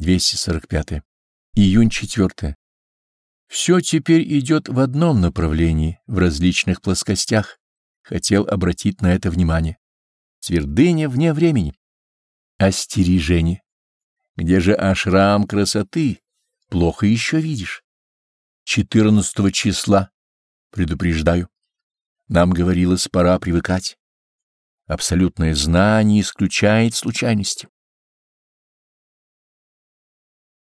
245. Июнь 4. Все теперь идет в одном направлении, в различных плоскостях. Хотел обратить на это внимание. Твердыня вне времени. Остережение. Где же ашрам красоты? Плохо еще видишь. 14 числа. Предупреждаю. Нам говорилось, пора привыкать. Абсолютное знание исключает случайности.